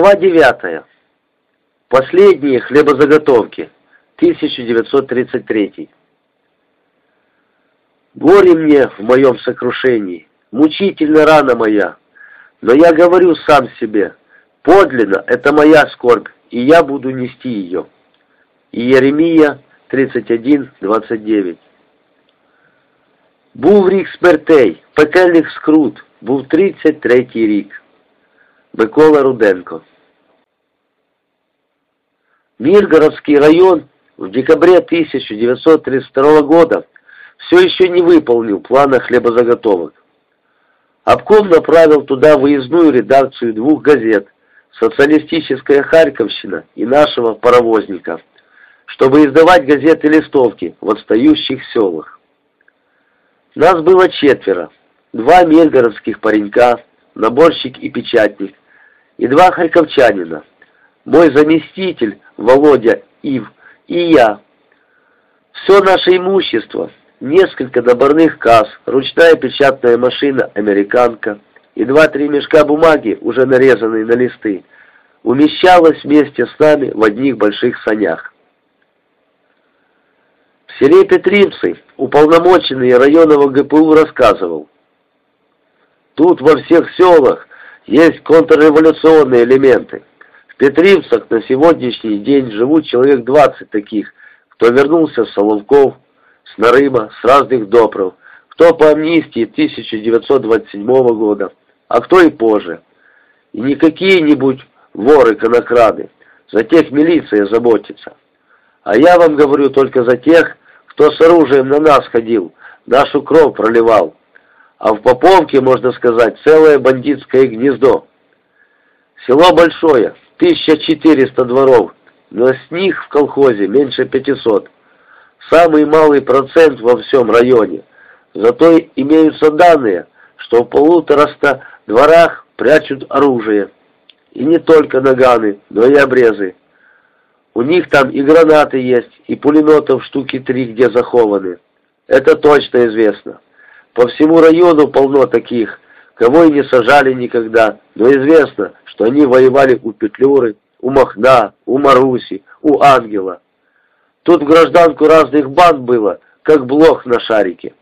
Глава 9. Последние хлебозаготовки. 1933. Горе мне в моем сокрушении, мучительно рана моя, но я говорю сам себе, подлинно это моя скорбь, и я буду нести ее. Иеремия 31, 29. Був рік смертей, пекельних скрут, був 33-й рік. Микола Руденко. Миргородский район в декабре 1932 года все еще не выполнил плана хлебозаготовок. Обком направил туда выездную редакцию двух газет «Социалистическая Харьковщина» и «Нашего паровозника», чтобы издавать газеты-листовки в отстающих селах. Нас было четверо, два мельгородских паренька, наборщик и печатник, и два харьковчанина, мой заместитель Володя Ив и я. Все наше имущество, несколько доборных касс, ручная печатная машина «Американка» и два-три мешка бумаги, уже нарезанные на листы, умещалось вместе с нами в одних больших санях. В селе Петримцы уполномоченный районного ГПУ рассказывал, Тут во всех селах есть контрреволюционные элементы. В Петривцах на сегодняшний день живут человек 20 таких, кто вернулся с Соловков, с Нарыма, с разных допров, кто по амнистии 1927 года, а кто и позже. И не какие-нибудь воры-конокрады, за тех милиция заботится. А я вам говорю только за тех, кто с оружием на нас ходил, нашу кровь проливал, а в Поповке, можно сказать, целое бандитское гнездо. Село большое, 1400 дворов, но с них в колхозе меньше 500. Самый малый процент во всем районе. Зато имеются данные, что в полутораста дворах прячут оружие. И не только наганы, но и обрезы. У них там и гранаты есть, и пулеметов штуки три, где захованы. Это точно известно. По всему району полно таких, кого и не сажали никогда, но известно, что они воевали у Петлюры, у Махна, у Маруси, у Ангела. Тут в гражданку разных банд было, как блох на шарике.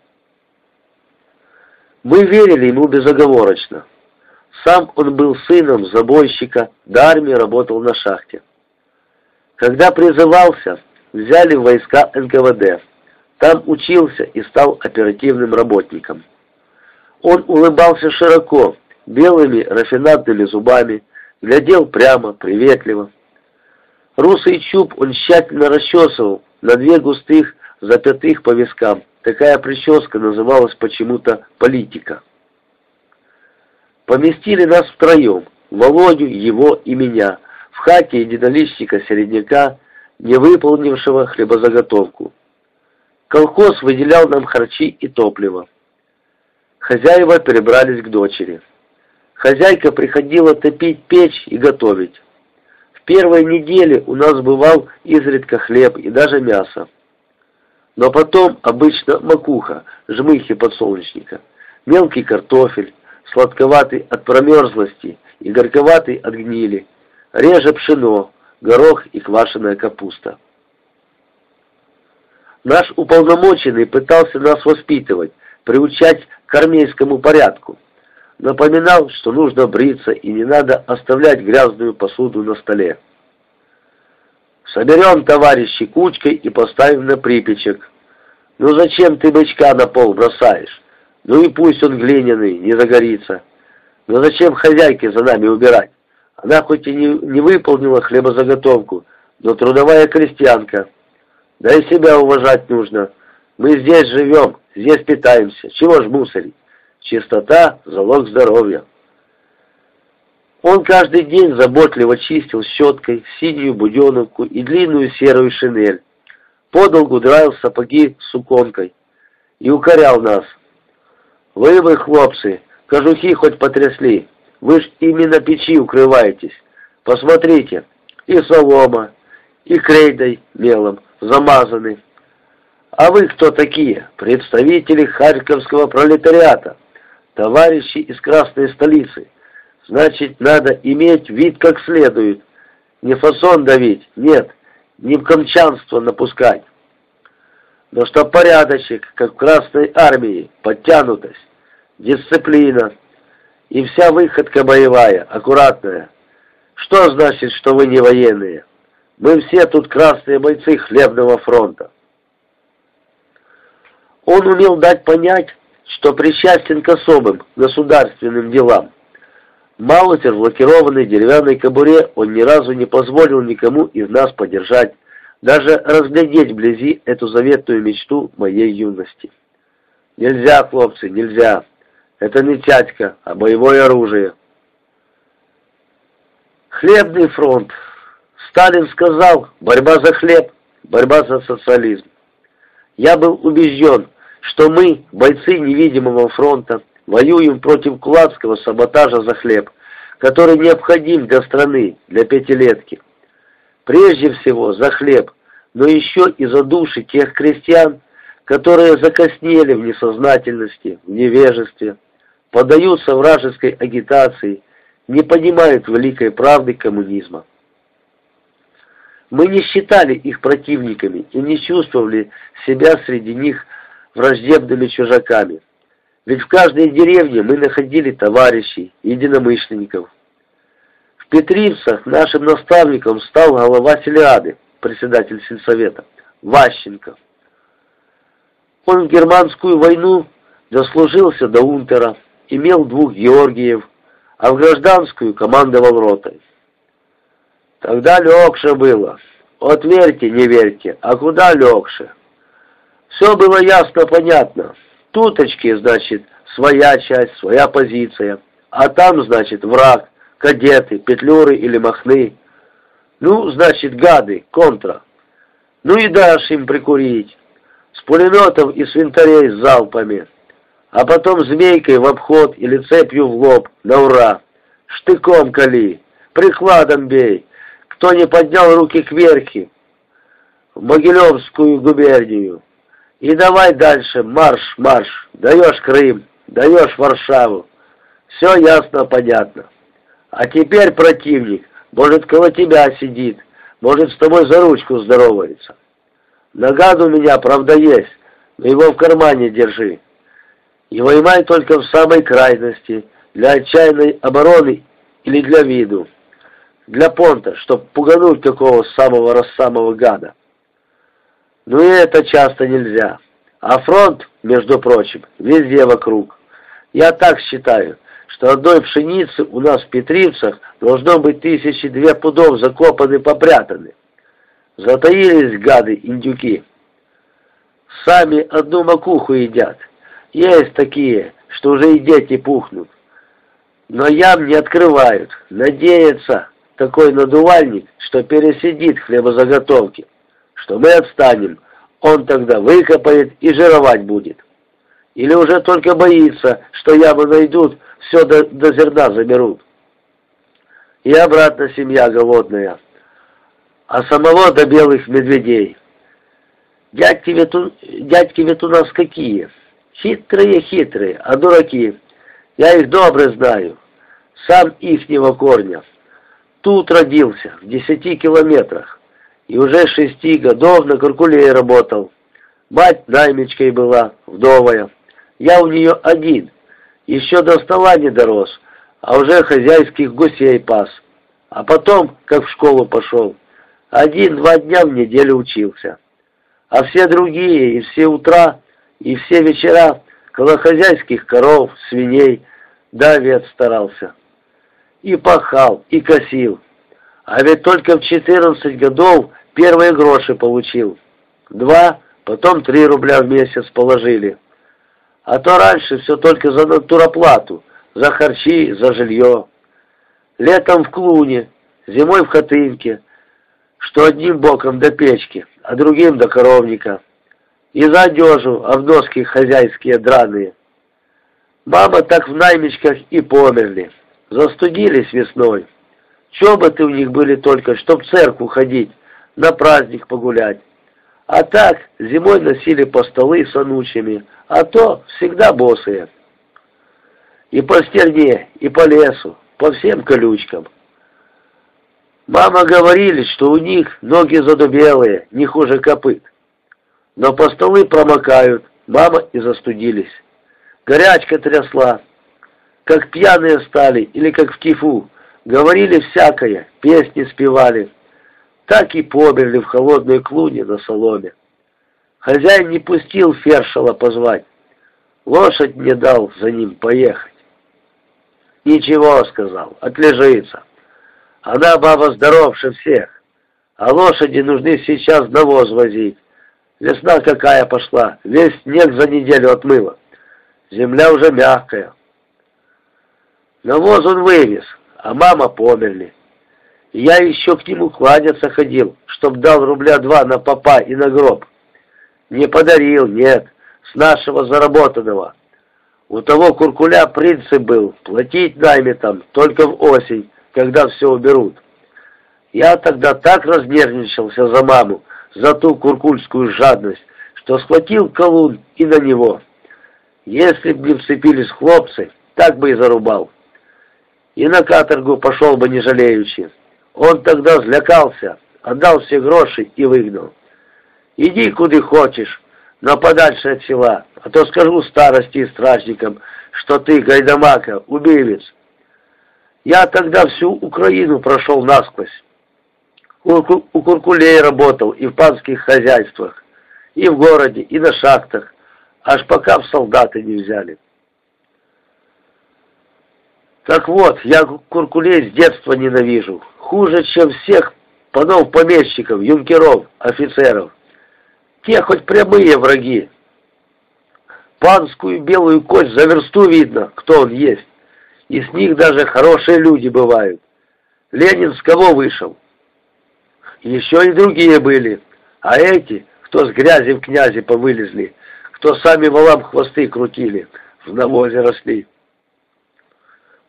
Мы верили ему безоговорочно. Сам он был сыном забойщика, до армии работал на шахте. Когда призывался, взяли войска НКВД. Там учился и стал оперативным работником. Он улыбался широко, белыми рафинатными зубами, глядел прямо, приветливо. Русый чуб он тщательно расчесывал на две густых запятых по вискам. Такая прическа называлась почему-то политика. Поместили нас втроем, Володю, его и меня, в хате единоличника-середняка, не выполнившего хлебозаготовку. Колхоз выделял нам харчи и топливо. Хозяева перебрались к дочери. Хозяйка приходила топить печь и готовить. В первой неделе у нас бывал изредка хлеб и даже мясо. Но потом обычно макуха, жмыхи подсолнечника, мелкий картофель, сладковатый от промерзлости и горьковатый от гнили, реже пшено, горох и квашеная капуста. Наш уполномоченный пытался нас воспитывать, приучать к армейскому порядку. Напоминал, что нужно бриться и не надо оставлять грязную посуду на столе. Соберем, товарищи, кучкой и поставим на припечек. Ну зачем ты бычка на пол бросаешь? Ну и пусть он глиняный, не загорится. Но зачем хозяйке за нами убирать? Она хоть и не, не выполнила хлебозаготовку, но трудовая крестьянка. Да и себя уважать нужно. Мы здесь живем, здесь питаемся. Чего ж мусорить? Чистота – залог здоровья. Он каждый день заботливо чистил щеткой синюю буденовку и длинную серую шинель. Подолгу драил сапоги суконкой и укорял нас. «Вы вы, хлопцы, кожухи хоть потрясли, вы ж именно печи укрываетесь. Посмотрите, и солома, и крейдой мелом, замазаны. А вы кто такие? Представители харьковского пролетариата, товарищи из Красной столицы. Значит, надо иметь вид как следует. Не фасон давить, нет, не в камчанство напускать. Но что порядочек, как в Красной Армии, подтянутость, дисциплина и вся выходка боевая, аккуратная. Что значит, что вы не военные? Мы все тут красные бойцы хлебного фронта. Он умел дать понять, что причастен к особым государственным делам. Маузер в лакированной деревянной кобуре он ни разу не позволил никому из нас подержать, даже разглядеть вблизи эту заветную мечту моей юности. Нельзя, хлопцы, нельзя. Это не тятька, а боевое оружие. Хлебный фронт. Сталин сказал, борьба за хлеб, борьба за социализм. Я был убежден, что мы, бойцы невидимого фронта, воюем против кулацкого саботажа за хлеб, который необходим для страны, для пятилетки. Прежде всего за хлеб, но еще и за души тех крестьян, которые закоснели в несознательности, в невежестве, подаются вражеской агитации, не понимают великой правды коммунизма. Мы не считали их противниками и не чувствовали себя среди них враждебными чужаками. Ведь в каждой деревне мы находили товарищей, единомышленников. В Петривцах нашим наставником стал глава Селиады, председатель сельсовета, Ващенко. Он в германскую войну дослужился до унтера, имел двух Георгиев, а в гражданскую командовал ротой. Тогда легче было. Вот верьте, не верьте, а куда легче? Все было ясно понятно. Туточки, значит, своя часть, своя позиция. А там, значит, враг, кадеты, петлюры или махны. Ну, значит, гады, контра. Ну и дашь им прикурить. С пулеметов и свинтарей с залпами. А потом змейкой в обход или цепью в лоб, на ура. Штыком кали, прикладом бей. Кто не поднял руки кверхи, в Могилевскую губернию. И давай дальше, марш, марш, даешь Крым, даешь Варшаву. Все ясно, понятно. А теперь противник, может, коло тебя сидит, может, с тобой за ручку здоровается. Нагад у меня, правда, есть, но его в кармане держи. И воймай только в самой крайности, для отчаянной обороны или для виду. Для понта, чтоб пугануть такого самого-рассамого гада. Но и это часто нельзя. А фронт, между прочим, везде вокруг. Я так считаю, что одной пшеницы у нас в Петривцах должно быть тысячи две пудов закопаны попрятаны. Затаились гады, индюки. Сами одну макуху едят. Есть такие, что уже и дети пухнут. Но ям не открывают. Надеется такой надувальник, что пересидит хлебозаготовки что мы отстанем, он тогда выкопает и жировать будет. Или уже только боится, что ямы найдут, все до, до зерна заберут. И обратно семья голодная, а самого до белых медведей. Дядьки ведь, у, дядьки ведь у нас какие? Хитрые-хитрые, а дураки. Я их добре знаю, сам ихнего корня. Тут родился, в десяти километрах и уже шести годов на Куркуле работал. Мать наймичкой была, вдовая. Я у нее один, еще до стола не дорос, а уже хозяйских гусей пас. А потом, как в школу пошел, один-два дня в неделю учился. А все другие, и все утра, и все вечера, коло хозяйских коров, свиней, да овец старался. И пахал, и косил. А ведь только в 14 годов Первые гроши получил. Два, потом три рубля в месяц положили. А то раньше все только за натуроплату, за харчи, за жилье. Летом в клуне, зимой в хатынке, что одним боком до печки, а другим до коровника. И за одежу, а в доски хозяйские драные. Мама так в наймичках и померли. Застудились весной. Чоботы у них были только, чтоб в церкву ходить, на праздник погулять. А так зимой носили по столы с анучами, а то всегда босые. И по стерне, и по лесу, по всем колючкам. Мама говорили, что у них ноги задубелые, не хуже копыт. Но по столы промокают, мама и застудились. Горячка трясла, как пьяные стали или как в кифу. Говорили всякое, песни спевали. Так и померли в холодной клуне на соломе. Хозяин не пустил Фершала позвать. Лошадь не дал за ним поехать. «Ничего», — сказал, — «отлежится. Она баба здоровше всех, а лошади нужны сейчас навоз возить. Весна какая пошла, весь снег за неделю отмыло. Земля уже мягкая. Навоз он вывез, а мама померли. Я еще к нему кланяться ходил, чтоб дал рубля два на попа и на гроб. Не подарил, нет, с нашего заработанного. У того куркуля принцип был, платить наймитам только в осень, когда все уберут. Я тогда так разнервничался за маму, за ту куркульскую жадность, что схватил колун и на него. Если б не вцепились хлопцы, так бы и зарубал. И на каторгу пошел бы не жалеючи. Он тогда злякался, отдал все гроши и выгнал. Иди куда хочешь, но подальше от села, а то скажу старости и стражникам, что ты, Гайдамака, убивец. Я тогда всю Украину прошел насквозь. У, у Куркулей работал и в панских хозяйствах, и в городе, и на шахтах, аж пока в солдаты не взяли. Так вот, я Куркулей с детства ненавижу, хуже, чем всех панов-помещиков, юнкеров, офицеров. Те хоть прямые враги. Панскую белую кость за версту видно, кто он есть. И с них даже хорошие люди бывают. Ленин с кого вышел? Еще и другие были. А эти, кто с грязи в князи повылезли, кто сами валам хвосты крутили, в навозе росли.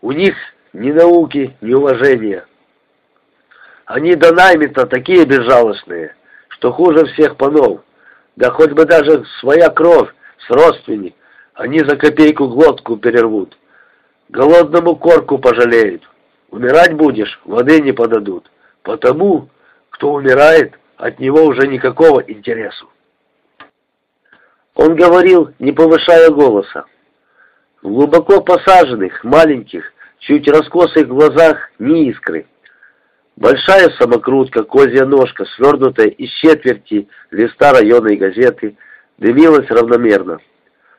У них ни науки, ни уважения. Они до найми-то такие безжалостные, что хуже всех панов. Да хоть бы даже своя кровь, с родственник, они за копейку глотку перервут. Голодному корку пожалеют. Умирать будешь, воды не подадут. Потому, кто умирает, от него уже никакого интересу. Он говорил, не повышая голоса. В глубоко посаженных, маленьких, чуть раскосых глазах ни искры. Большая самокрутка, козья ножка, свернутая из четверти листа районной газеты, дымилась равномерно.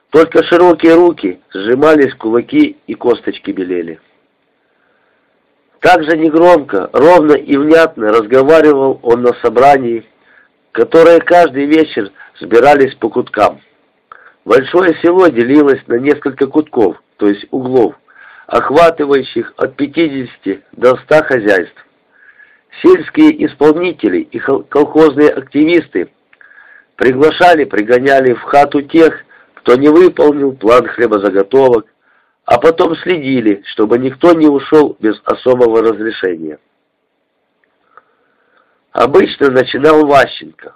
Только широкие руки сжимались кулаки и косточки белели. Так же негромко, ровно и внятно разговаривал он на собрании, которое каждый вечер собирались по куткам. Большое село делилось на несколько кутков, то есть углов, охватывающих от 50 до 100 хозяйств. Сельские исполнители и колхозные активисты приглашали, пригоняли в хату тех, кто не выполнил план хлебозаготовок, а потом следили, чтобы никто не ушел без особого разрешения. Обычно начинал Ващенко.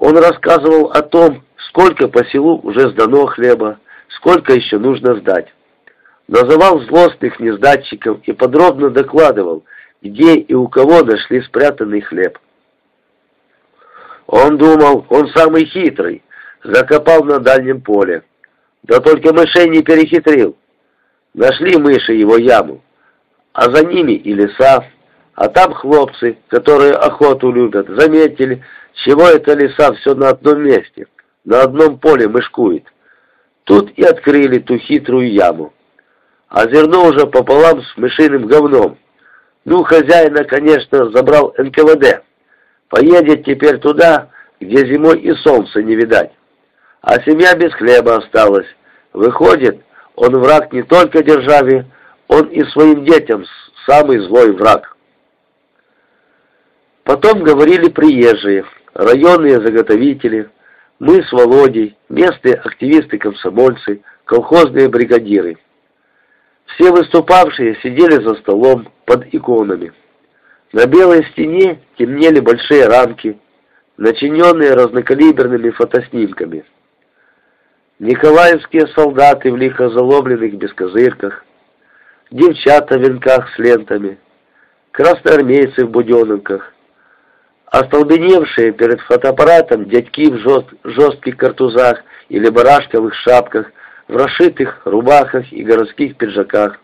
Он рассказывал о том, сколько по селу уже сдано хлеба, сколько еще нужно сдать. Называл злостных несдатчиков и подробно докладывал, где и у кого нашли спрятанный хлеб. Он думал, он самый хитрый, закопал на дальнем поле. Да только мышей не перехитрил. Нашли мыши его яму, а за ними и леса, а там хлопцы, которые охоту любят, заметили, чего это леса все на одном месте, на одном поле мышкует. Тут и открыли ту хитрую яму. А зерно уже пополам с мышиным говном. Ну, хозяина, конечно, забрал НКВД. Поедет теперь туда, где зимой и солнца не видать. А семья без хлеба осталась. Выходит, он враг не только державе, он и своим детям самый злой враг. Потом говорили приезжие, районные заготовители, мы с Володей, местные активисты-комсомольцы, колхозные бригадиры. Все выступавшие сидели за столом под иконами. На белой стене темнели большие рамки, начиненные разнокалиберными фотоснимками. Николаевские солдаты в лихо заломленных бескозырках, девчата в венках с лентами, красноармейцы в буденовках, остолбеневшие перед фотоаппаратом дядьки в жест, жестких картузах или барашковых шапках, в расшитых рубахах и городских пиджаках.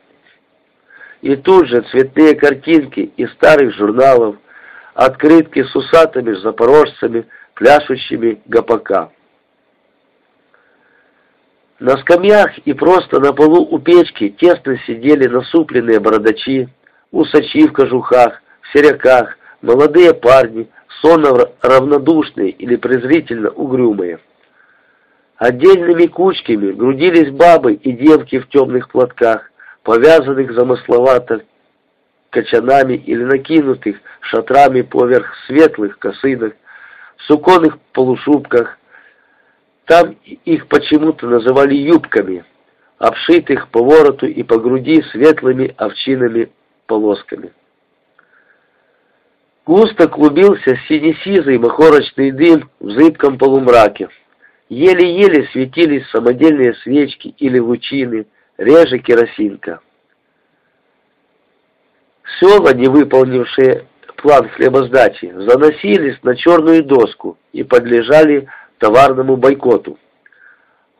И тут же цветные картинки из старых журналов, открытки с усатыми запорожцами, пляшущими гопака. На скамьях и просто на полу у печки тесно сидели насупленные бородачи, усачи в кожухах, в серяках, молодые парни, сонно равнодушные или презрительно угрюмые. Отдельными кучками грудились бабы и девки в темных платках, повязанных замысловато кочанами или накинутых шатрами поверх светлых косынок, в суконных полушубках. Там их почему-то называли юбками, обшитых по вороту и по груди светлыми овчинными полосками. Густо клубился сине-сизый махорочный дым в зыбком полумраке. Еле-еле светились самодельные свечки или лучины, реже керосинка. Села, не выполнившие план хлебосдачи, заносились на черную доску и подлежали товарному бойкоту.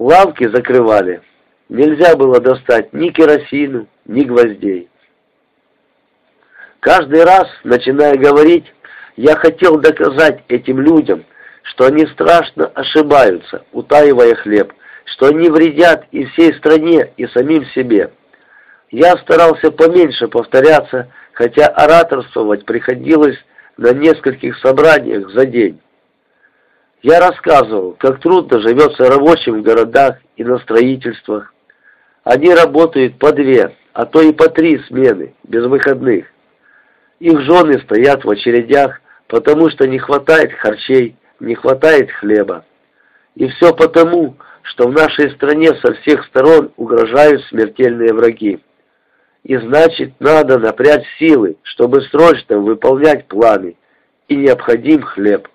Лавки закрывали. Нельзя было достать ни керосину, ни гвоздей. Каждый раз, начиная говорить, я хотел доказать этим людям, что они страшно ошибаются, утаивая хлеб, что они вредят и всей стране, и самим себе. Я старался поменьше повторяться, хотя ораторствовать приходилось на нескольких собраниях за день. Я рассказывал, как трудно живется рабочим в городах и на строительствах. Они работают по две, а то и по три смены, без выходных. Их жены стоят в очередях, потому что не хватает харчей, не хватает хлеба. И все потому, что в нашей стране со всех сторон угрожают смертельные враги. И значит, надо напрячь силы, чтобы срочно выполнять планы, и необходим хлеб.